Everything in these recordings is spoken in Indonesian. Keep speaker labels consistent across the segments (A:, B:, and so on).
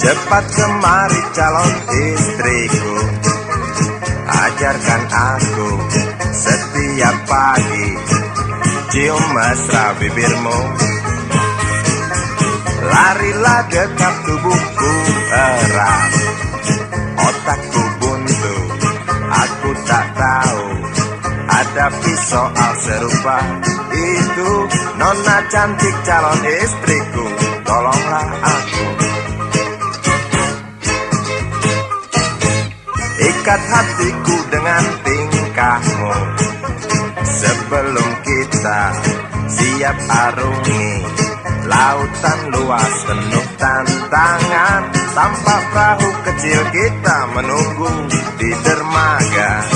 A: Cepat kemari calon istriku. Ajarkan aku setiap pagi Cium mesra bibirmu. Larilah dekat tubuhku erat Otakku buntu Aku tak tahu Hadapi soal serupa. Itu Nona cantik calon istriku Tolonglah aku Ikat hatiku dengan tingkahmu. Sebelum kita siap arungi Lautan luas penuh tantangan. Tanpa perahu kecil kita menunggu di dermaga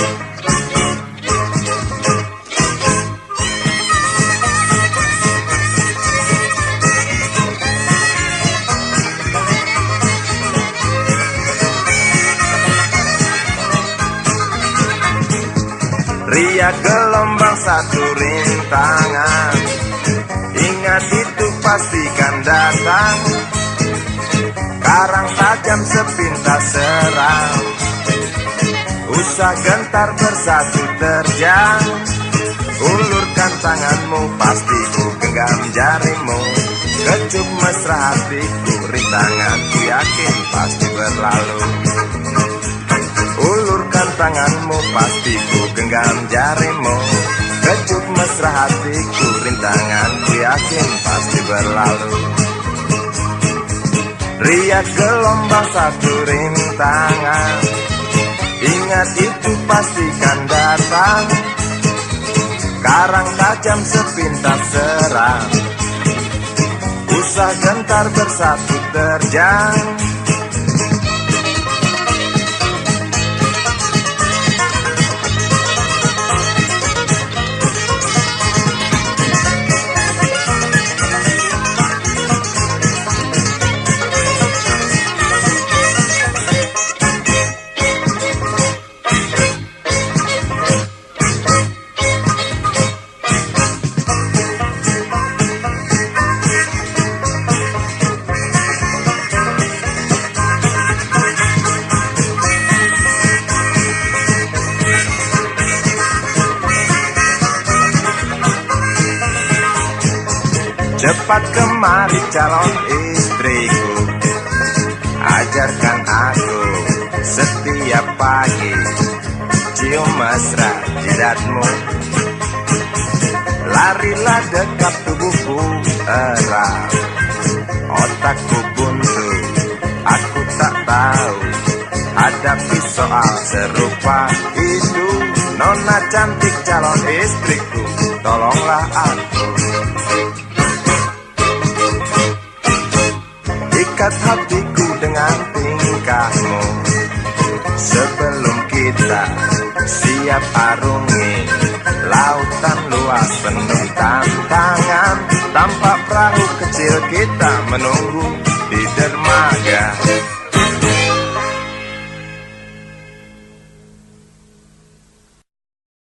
A: Ria gelombang satu rintangan. Ingat itu pastikan datang. Karang tajam sepintas serang Usah gentar bersatu terjang. Ulurkan tanganmu pasti ku genggam jarimu. Kecup mesra hatiku rintanganku yakin pasti berlalu Ulurkan tanganmu pasti ku genggam jarimu. Kecup mesra hatiku rintanganku yakin pasti berlalu. Riak gelombang satu rintangan. Ingat itu pastikan datang. Karang tajam sepintas serang. Usah gentar bersatu terjang Cepat kemari calon istriku. Ajarkan aku setiap pagi Cium mesra jidatmu. Larilah dekat tubuhku erat Otakku buntu Aku tak tahu Hadapi soal serupa itu Nona cantik calon istriku Tolonglah aku mengikat hatiku dengan tingkahmu. Sebelum kita siap arungi Lautan luas penuh tantangan. Tanpa perahu kecil kita menunggu di dermaga.